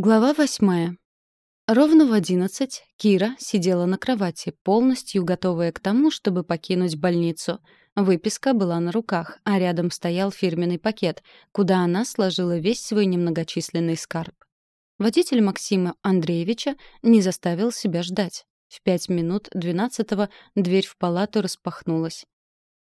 Глава восьмая. Ровно в одиннадцать Кира сидела на кровати, полностью готовая к тому, чтобы покинуть больницу. Выписка была на руках, а рядом стоял фирменный пакет, куда она сложила весь свой немногочисленный скарб. Водитель Максима Андреевича не заставил себя ждать. В пять минут двенадцатого дверь в палату распахнулась.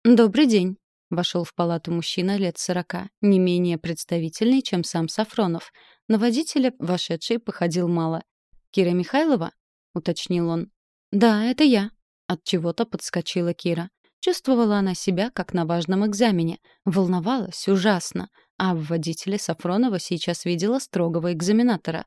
«Добрый день», — вошел в палату мужчина лет сорока, не менее представительный, чем сам Сафронов — на водителя вошедший походил мало. «Кира Михайлова?» — уточнил он. «Да, это я». От чего-то подскочила Кира. Чувствовала она себя, как на важном экзамене. Волновалась ужасно. А в водителе Сафронова сейчас видела строгого экзаменатора.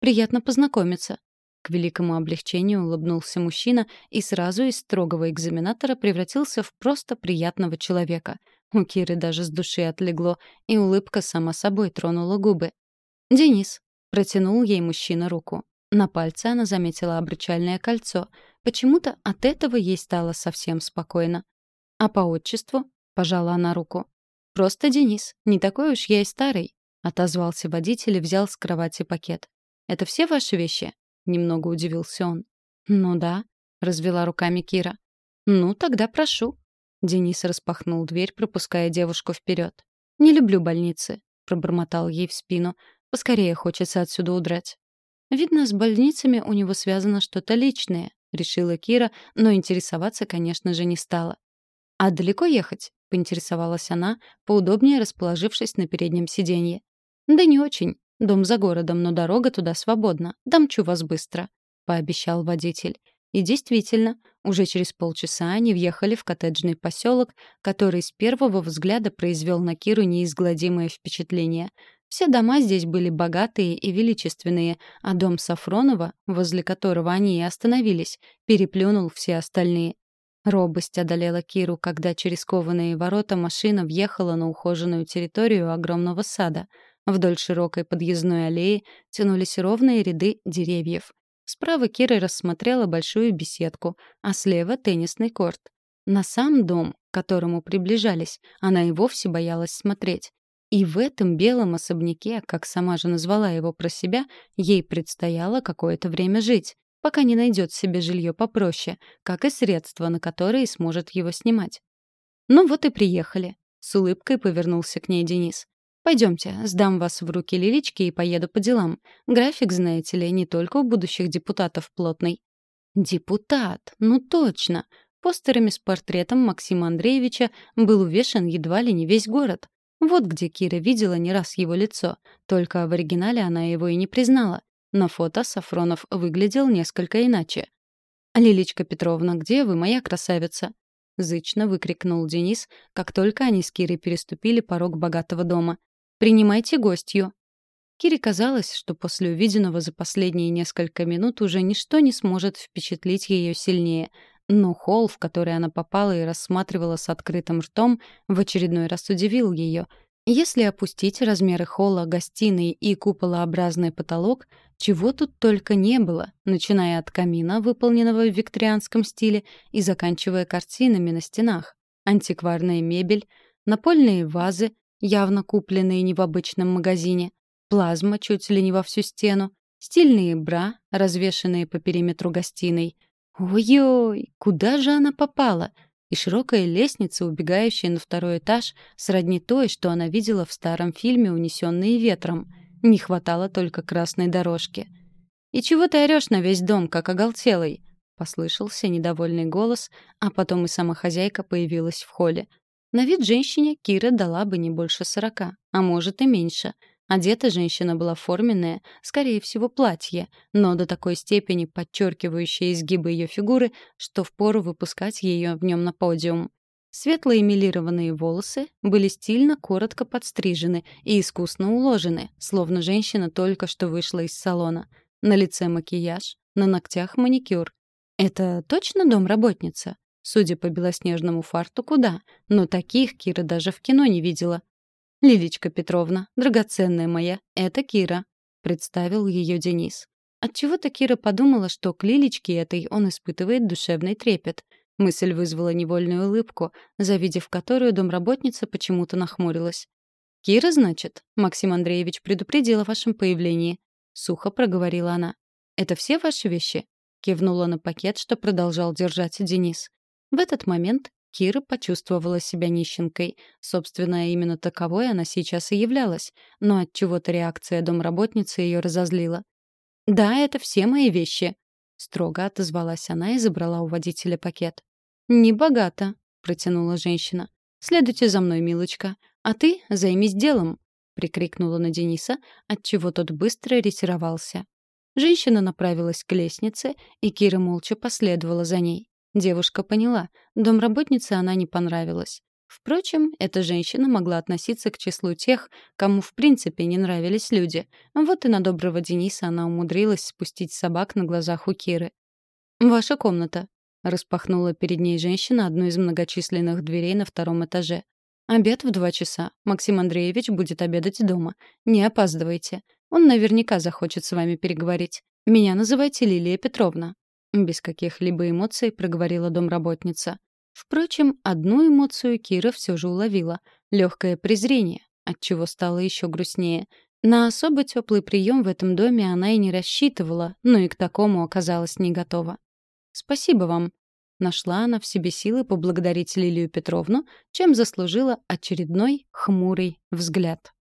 «Приятно познакомиться». К великому облегчению улыбнулся мужчина и сразу из строгого экзаменатора превратился в просто приятного человека. У Киры даже с души отлегло, и улыбка сама собой тронула губы. «Денис», — протянул ей мужчина руку. На пальце она заметила обручальное кольцо. Почему-то от этого ей стало совсем спокойно. «А по отчеству?» — пожала она руку. «Просто Денис. Не такой уж я и старый», — отозвался водитель и взял с кровати пакет. «Это все ваши вещи?» — немного удивился он. «Ну да», — развела руками Кира. «Ну, тогда прошу». Денис распахнул дверь, пропуская девушку вперед. «Не люблю больницы», — пробормотал ей в спину. Поскорее хочется отсюда удрать. Видно, с больницами у него связано что-то личное, решила Кира, но интересоваться, конечно же, не стала. А далеко ехать? поинтересовалась она, поудобнее расположившись на переднем сиденье. Да не очень. Дом за городом, но дорога туда свободна. Дамчу вас быстро, пообещал водитель. И действительно, уже через полчаса они въехали в коттеджный поселок, который с первого взгляда произвел на Киру неизгладимое впечатление. Все дома здесь были богатые и величественные, а дом Сафронова, возле которого они и остановились, переплюнул все остальные. Робость одолела Киру, когда через кованые ворота машина въехала на ухоженную территорию огромного сада. Вдоль широкой подъездной аллеи тянулись ровные ряды деревьев. Справа Кира рассмотрела большую беседку, а слева — теннисный корт. На сам дом, к которому приближались, она и вовсе боялась смотреть. И в этом белом особняке, как сама же назвала его про себя, ей предстояло какое-то время жить, пока не найдет себе жилье попроще, как и средства, на которые сможет его снимать. Ну вот и приехали. С улыбкой повернулся к ней Денис. Пойдемте, сдам вас в руки Лилички и поеду по делам. График, знаете ли, не только у будущих депутатов плотный. Депутат, ну точно. Постерами с портретом Максима Андреевича был увешан едва ли не весь город. Вот где Кира видела не раз его лицо, только в оригинале она его и не признала. На фото Сафронов выглядел несколько иначе. «Лиличка Петровна, где вы, моя красавица?» — зычно выкрикнул Денис, как только они с Кирой переступили порог богатого дома. «Принимайте гостью!» Кире казалось, что после увиденного за последние несколько минут уже ничто не сможет впечатлить ее сильнее, но холл, в который она попала и рассматривала с открытым ртом, в очередной раз удивил ее. Если опустить размеры холла, гостиной и куполообразный потолок, чего тут только не было, начиная от камина, выполненного в викторианском стиле, и заканчивая картинами на стенах. Антикварная мебель, напольные вазы, явно купленные не в обычном магазине, плазма чуть ли не во всю стену, стильные бра, развешанные по периметру гостиной — Ой-ой, куда же она попала? И широкая лестница, убегающая на второй этаж, сродни той, что она видела в старом фильме «Унесенные ветром». Не хватало только красной дорожки. «И чего ты орёшь на весь дом, как оголтелый?» Послышался недовольный голос, а потом и сама хозяйка появилась в холле. На вид женщине Кира дала бы не больше сорока, а может и меньше — Одета женщина была форменная, скорее всего, платье, но до такой степени подчеркивающее изгибы ее фигуры, что впору выпускать ее в нем на подиум. Светлые милированные волосы были стильно коротко подстрижены и искусно уложены, словно женщина только что вышла из салона. На лице макияж, на ногтях маникюр. Это точно домработница? Судя по белоснежному фартуку, да, но таких Кира даже в кино не видела. «Лилечка Петровна, драгоценная моя, это Кира», — представил ее Денис. Отчего-то Кира подумала, что к Лилечке этой он испытывает душевный трепет. Мысль вызвала невольную улыбку, завидев которую домработница почему-то нахмурилась. «Кира, значит?» Максим Андреевич предупредил о вашем появлении. — сухо проговорила она. «Это все ваши вещи?» — кивнула на пакет, что продолжал держать Денис. В этот момент Кира почувствовала себя нищенкой. Собственно, именно таковой она сейчас и являлась. Но от чего то реакция домработницы ее разозлила. «Да, это все мои вещи», — строго отозвалась она и забрала у водителя пакет. «Небогато», — протянула женщина. «Следуйте за мной, милочка. А ты займись делом», — прикрикнула на Дениса, отчего тот быстро ретировался. Женщина направилась к лестнице, и Кира молча последовала за ней. Девушка поняла, домработнице она не понравилась. Впрочем, эта женщина могла относиться к числу тех, кому в принципе не нравились люди. Вот и на доброго Дениса она умудрилась спустить собак на глазах у Киры. «Ваша комната», — распахнула перед ней женщина одну из многочисленных дверей на втором этаже. «Обед в два часа. Максим Андреевич будет обедать дома. Не опаздывайте. Он наверняка захочет с вами переговорить. Меня называйте Лилия Петровна». Без каких-либо эмоций проговорила домработница. Впрочем, одну эмоцию Кира все же уловила — легкое презрение, отчего стало еще грустнее. На особо теплый прием в этом доме она и не рассчитывала, но и к такому оказалась не готова. «Спасибо вам», Нашла она в себе силы поблагодарить Лилию Петровну, чем заслужила очередной хмурый взгляд.